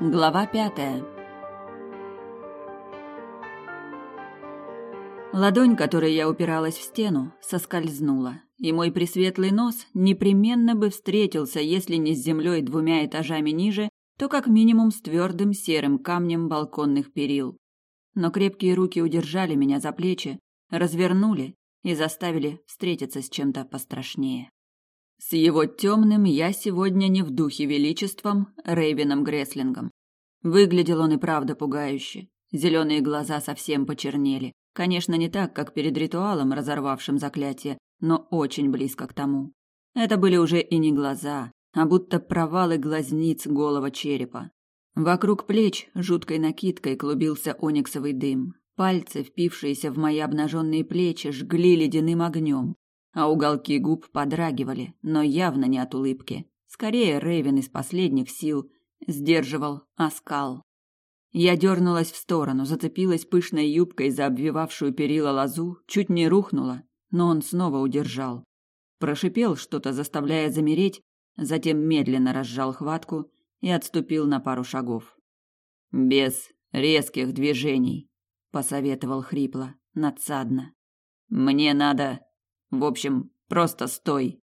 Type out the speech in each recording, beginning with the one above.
Глава пятая. Ладонь, которой я упиралась в стену, соскользнула, и мой пресветлый нос непременно бы встретился, если не с землей двумя этажами ниже, то как минимум с твердым серым камнем балконных перил. Но крепкие руки удержали меня за плечи, развернули и заставили встретиться с чем-то пострашнее. С его темным я сегодня не в духе величеством Рейвином Греслингом. Выглядел он и правда пугающе. Зеленые глаза совсем почернели. Конечно, не так, как перед ритуалом, разорвавшим заклятие, но очень близко к тому. Это были уже и не глаза, а будто провалы глазниц голого черепа. Вокруг плеч жуткой накидкой клубился ониксовый дым. Пальцы, впившиеся в мои обнаженные плечи, жгли ледяным огнем а уголки губ подрагивали, но явно не от улыбки. Скорее, Рейвен из последних сил сдерживал оскал. Я дернулась в сторону, зацепилась пышной юбкой за обвивавшую перила лозу, чуть не рухнула, но он снова удержал. Прошипел что-то, заставляя замереть, затем медленно разжал хватку и отступил на пару шагов. «Без резких движений», — посоветовал хрипло, надсадно. «Мне надо в общем, просто стой.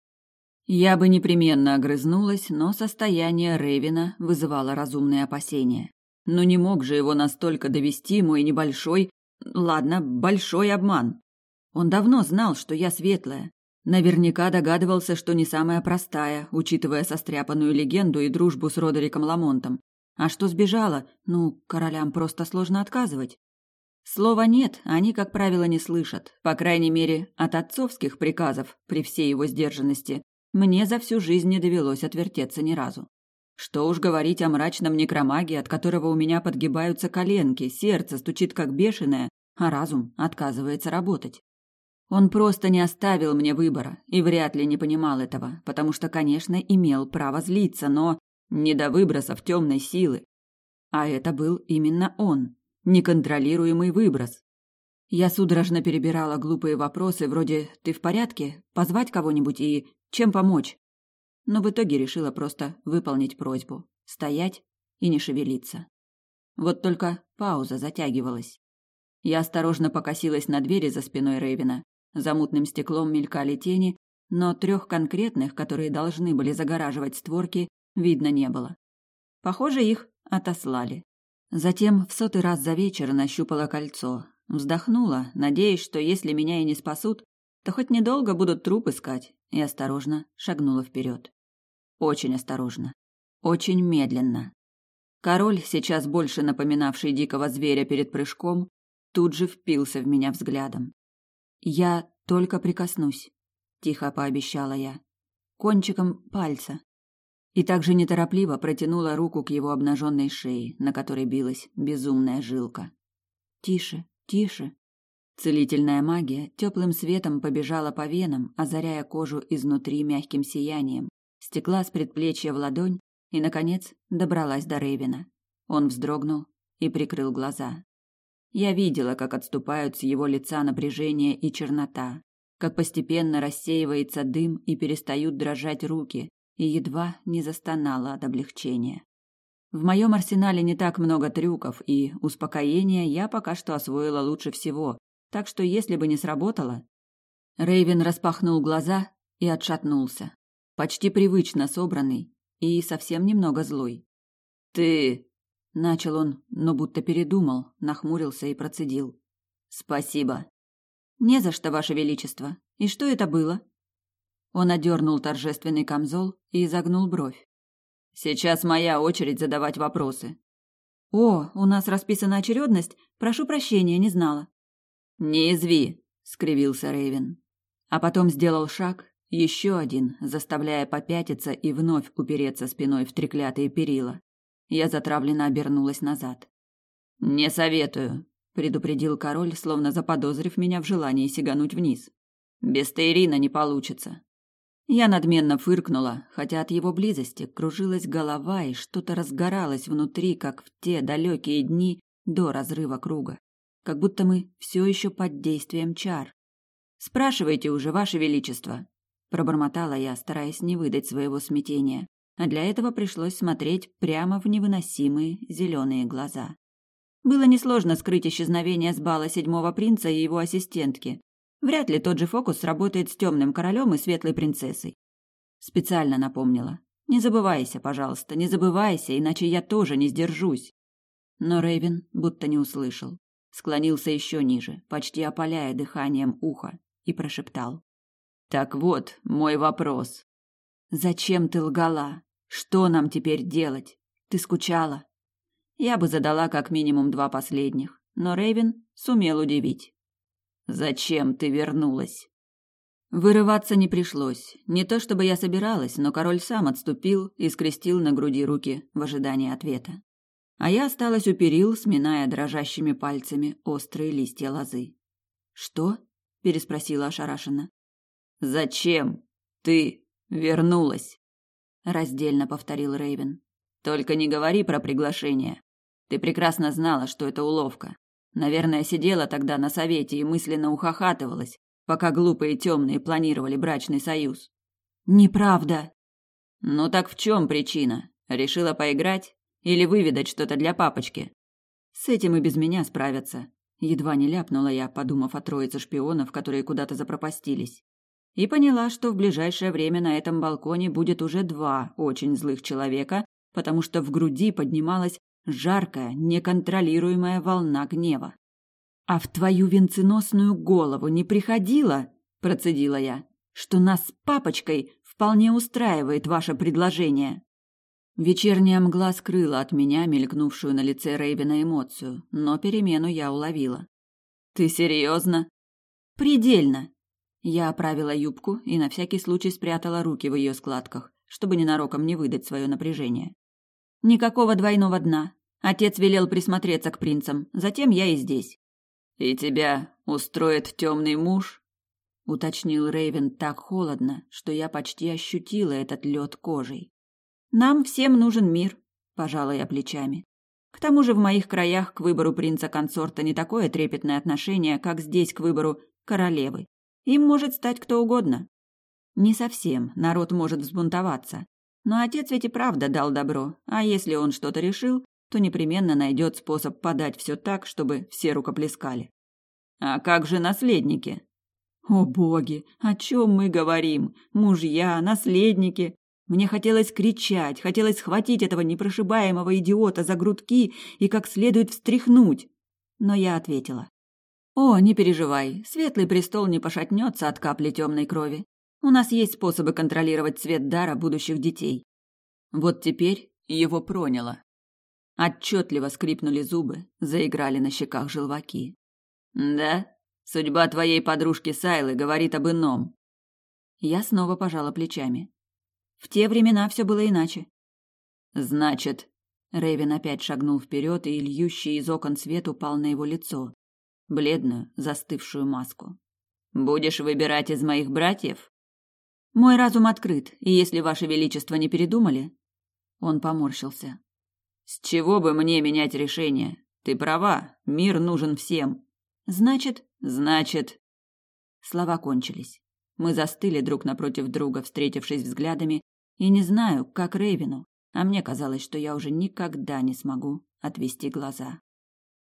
Я бы непременно огрызнулась, но состояние Рейвина вызывало разумные опасения. Но не мог же его настолько довести мой небольшой, ладно, большой обман. Он давно знал, что я светлая. Наверняка догадывался, что не самая простая, учитывая состряпанную легенду и дружбу с Родериком Ламонтом. А что сбежала? Ну, королям просто сложно отказывать. Слова «нет» они, как правило, не слышат, по крайней мере, от отцовских приказов, при всей его сдержанности, мне за всю жизнь не довелось отвертеться ни разу. Что уж говорить о мрачном некромаге, от которого у меня подгибаются коленки, сердце стучит как бешеное, а разум отказывается работать. Он просто не оставил мне выбора и вряд ли не понимал этого, потому что, конечно, имел право злиться, но не до выбросов темной силы. А это был именно он, неконтролируемый выброс. Я судорожно перебирала глупые вопросы вроде «ты в порядке?», «позвать кого-нибудь» и «чем помочь?». Но в итоге решила просто выполнить просьбу, стоять и не шевелиться. Вот только пауза затягивалась. Я осторожно покосилась на двери за спиной Рейвина. За мутным стеклом мелькали тени, но трех конкретных, которые должны были загораживать створки, видно не было. Похоже, их отослали. Затем в сотый раз за вечер нащупала кольцо, вздохнула, надеясь, что если меня и не спасут, то хоть недолго будут труп искать, и осторожно шагнула вперед. Очень осторожно, очень медленно. Король, сейчас больше напоминавший дикого зверя перед прыжком, тут же впился в меня взглядом. «Я только прикоснусь», — тихо пообещала я, кончиком пальца и также неторопливо протянула руку к его обнаженной шее, на которой билась безумная жилка. «Тише, тише!» Целительная магия теплым светом побежала по венам, озаряя кожу изнутри мягким сиянием, стекла с предплечья в ладонь и, наконец, добралась до Рейвина. Он вздрогнул и прикрыл глаза. Я видела, как отступают с его лица напряжение и чернота, как постепенно рассеивается дым и перестают дрожать руки, и едва не застонала от облегчения. В моем арсенале не так много трюков, и успокоение я пока что освоила лучше всего, так что если бы не сработало... Рейвен распахнул глаза и отшатнулся, почти привычно собранный и совсем немного злой. «Ты...» — начал он, но будто передумал, нахмурился и процедил. «Спасибо». «Не за что, Ваше Величество. И что это было?» Он одернул торжественный камзол и изогнул бровь. Сейчас моя очередь задавать вопросы. О, у нас расписана очередность. Прошу прощения, не знала. Не изви, скривился Рейвен, а потом сделал шаг, еще один, заставляя попятиться и вновь упереться спиной в треклятые перила. Я затравленно обернулась назад. Не советую, предупредил король, словно заподозрив меня в желании сигануть вниз. Без Тейрина не получится. Я надменно фыркнула, хотя от его близости кружилась голова и что-то разгоралось внутри, как в те далекие дни до разрыва круга. Как будто мы все еще под действием чар. «Спрашивайте уже, Ваше Величество», – пробормотала я, стараясь не выдать своего смятения. а для этого пришлось смотреть прямо в невыносимые зеленые глаза. Было несложно скрыть исчезновение с бала седьмого принца и его ассистентки. Вряд ли тот же фокус сработает с темным королем и светлой принцессой. Специально напомнила. Не забывайся, пожалуйста, не забывайся, иначе я тоже не сдержусь. Но Рейвен будто не услышал. Склонился еще ниже, почти опаляя дыханием ухо, и прошептал. «Так вот, мой вопрос. Зачем ты лгала? Что нам теперь делать? Ты скучала?» Я бы задала как минимум два последних, но Рейвен сумел удивить. «Зачем ты вернулась?» Вырываться не пришлось. Не то чтобы я собиралась, но король сам отступил и скрестил на груди руки в ожидании ответа. А я осталась у перил, сминая дрожащими пальцами острые листья лозы. «Что?» – переспросила ошарашенно. «Зачем ты вернулась?» – раздельно повторил Рейвен. «Только не говори про приглашение. Ты прекрасно знала, что это уловка. Наверное, сидела тогда на совете и мысленно ухахатывалась, пока глупые темные планировали брачный союз. Неправда. Ну так в чем причина? Решила поиграть или выведать что-то для папочки? С этим и без меня справятся. Едва не ляпнула я, подумав о троице шпионов, которые куда-то запропастились. И поняла, что в ближайшее время на этом балконе будет уже два очень злых человека, потому что в груди поднималась жаркая, неконтролируемая волна гнева. «А в твою венценосную голову не приходило, — процедила я, — что нас с папочкой вполне устраивает ваше предложение?» Вечерняя мгла скрыла от меня мелькнувшую на лице Рейвена эмоцию, но перемену я уловила. «Ты серьезно?» «Предельно!» Я оправила юбку и на всякий случай спрятала руки в ее складках, чтобы ненароком не выдать свое напряжение. Никакого двойного дна. Отец велел присмотреться к принцам. Затем я и здесь. И тебя устроит темный муж? уточнил Рейвен так холодно, что я почти ощутила этот лед кожей. Нам всем нужен мир, пожала я плечами. К тому же в моих краях к выбору принца-консорта не такое трепетное отношение, как здесь к выбору королевы. Им может стать кто угодно. Не совсем, народ может взбунтоваться. Но отец ведь и правда дал добро, а если он что-то решил, то непременно найдет способ подать все так, чтобы все рукоплескали. А как же наследники? О боги, о чем мы говорим? Мужья, наследники. Мне хотелось кричать, хотелось схватить этого непрошибаемого идиота за грудки и как следует встряхнуть. Но я ответила. О, не переживай, светлый престол не пошатнется от капли темной крови. У нас есть способы контролировать цвет дара будущих детей. Вот теперь его проняло. Отчетливо скрипнули зубы, заиграли на щеках желваки. Да, судьба твоей подружки Сайлы говорит об ином. Я снова пожала плечами. В те времена все было иначе. Значит, Рейвен опять шагнул вперед, и льющий из окон свет упал на его лицо, бледную, застывшую маску. Будешь выбирать из моих братьев? Мой разум открыт, и если ваше величество не передумали, он поморщился. С чего бы мне менять решение? Ты права, мир нужен всем. Значит, значит. Слова кончились. Мы застыли друг напротив друга, встретившись взглядами, и не знаю, как Рейвину, а мне казалось, что я уже никогда не смогу отвести глаза.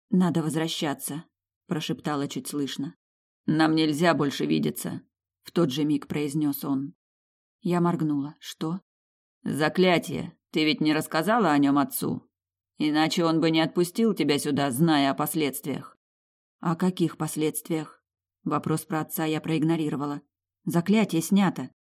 Надо возвращаться, прошептала чуть слышно. Нам нельзя больше видеться в тот же миг произнес он. Я моргнула. Что? Заклятие. Ты ведь не рассказала о нем отцу? Иначе он бы не отпустил тебя сюда, зная о последствиях. О каких последствиях? Вопрос про отца я проигнорировала. Заклятие снято.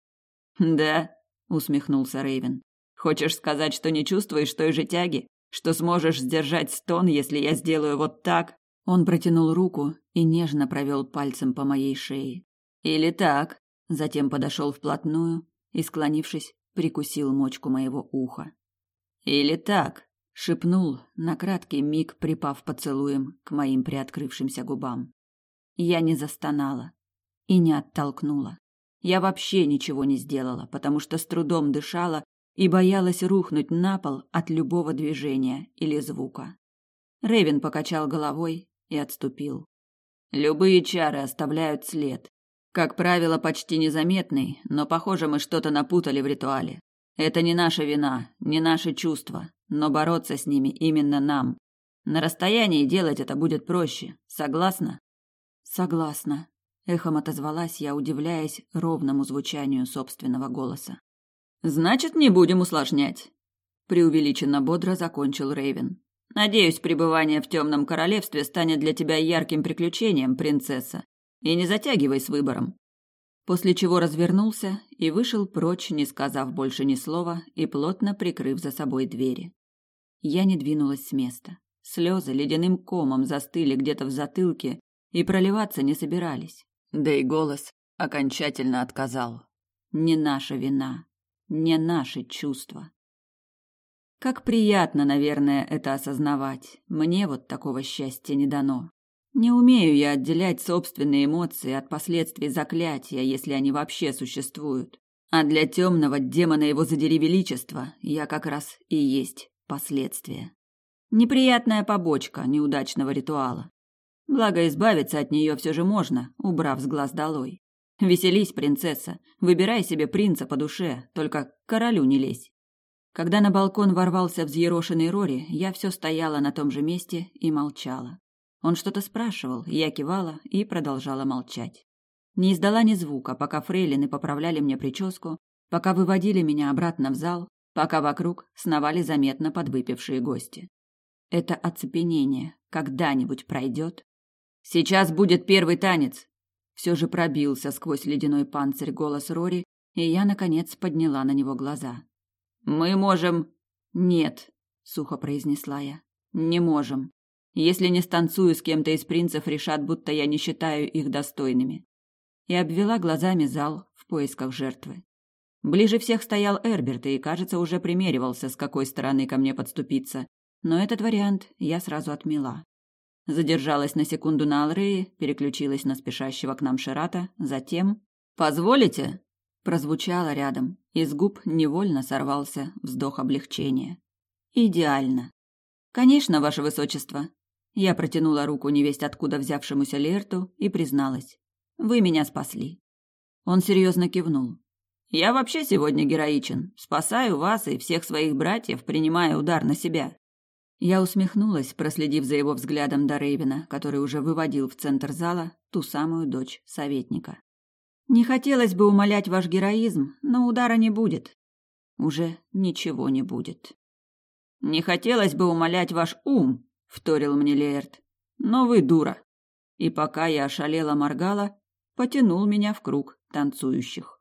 Да, усмехнулся Рейвен. Хочешь сказать, что не чувствуешь той же тяги, что сможешь сдержать стон, если я сделаю вот так? Он протянул руку и нежно провел пальцем по моей шее. Или так? Затем подошел вплотную и, склонившись, прикусил мочку моего уха. Или так? шепнул, на краткий миг припав поцелуем к моим приоткрывшимся губам. Я не застонала и не оттолкнула. Я вообще ничего не сделала, потому что с трудом дышала и боялась рухнуть на пол от любого движения или звука. Рейвен покачал головой и отступил. Любые чары оставляют след, как правило, почти незаметный, но, похоже, мы что-то напутали в ритуале. Это не наша вина, не наши чувства, но бороться с ними именно нам. На расстоянии делать это будет проще. Согласна? Согласна. Эхом отозвалась я, удивляясь ровному звучанию собственного голоса. Значит, не будем усложнять. Преувеличенно бодро закончил Рейвен. Надеюсь, пребывание в темном королевстве станет для тебя ярким приключением, принцесса. И не затягивай с выбором. После чего развернулся и вышел прочь, не сказав больше ни слова и плотно прикрыв за собой двери. Я не двинулась с места. Слезы ледяным комом застыли где-то в затылке и проливаться не собирались. Да и голос окончательно отказал. Не наша вина, не наши чувства. Как приятно, наверное, это осознавать. Мне вот такого счастья не дано. Не умею я отделять собственные эмоции от последствий заклятия, если они вообще существуют. А для темного демона его задери величества я как раз и есть последствия. Неприятная побочка неудачного ритуала. Благо избавиться от нее все же можно, убрав с глаз долой. Веселись, принцесса, выбирай себе принца по душе, только к королю не лезь. Когда на балкон ворвался взъерошенный Рори, я все стояла на том же месте и молчала. Он что-то спрашивал, я кивала и продолжала молчать. Не издала ни звука, пока фрейлины поправляли мне прическу, пока выводили меня обратно в зал, пока вокруг сновали заметно подвыпившие гости. Это оцепенение когда-нибудь пройдет? Сейчас будет первый танец. Все же пробился сквозь ледяной панцирь голос Рори, и я наконец подняла на него глаза. Мы можем... Нет, сухо произнесла я. Не можем. Если не станцую с кем-то из принцев, решат, будто я не считаю их достойными. И обвела глазами зал в поисках жертвы. Ближе всех стоял Эрберт и, кажется, уже примеривался, с какой стороны ко мне подступиться. Но этот вариант я сразу отмела. Задержалась на секунду на Алрее, переключилась на спешащего к нам Шерата, затем... «Позволите?» прозвучало рядом, и с губ невольно сорвался вздох облегчения. Идеально. Конечно, ваше высочество. Я протянула руку невесть откуда взявшемуся Лерту и призналась: вы меня спасли. Он серьезно кивнул. Я вообще сегодня героичен, спасаю вас и всех своих братьев, принимая удар на себя. Я усмехнулась, проследив за его взглядом до Рейвена, который уже выводил в центр зала ту самую дочь советника. Не хотелось бы умолять ваш героизм, но удара не будет. Уже ничего не будет. Не хотелось бы умолять ваш ум, вторил мне Леерт. Но вы дура. И пока я ошалела моргала, потянул меня в круг танцующих.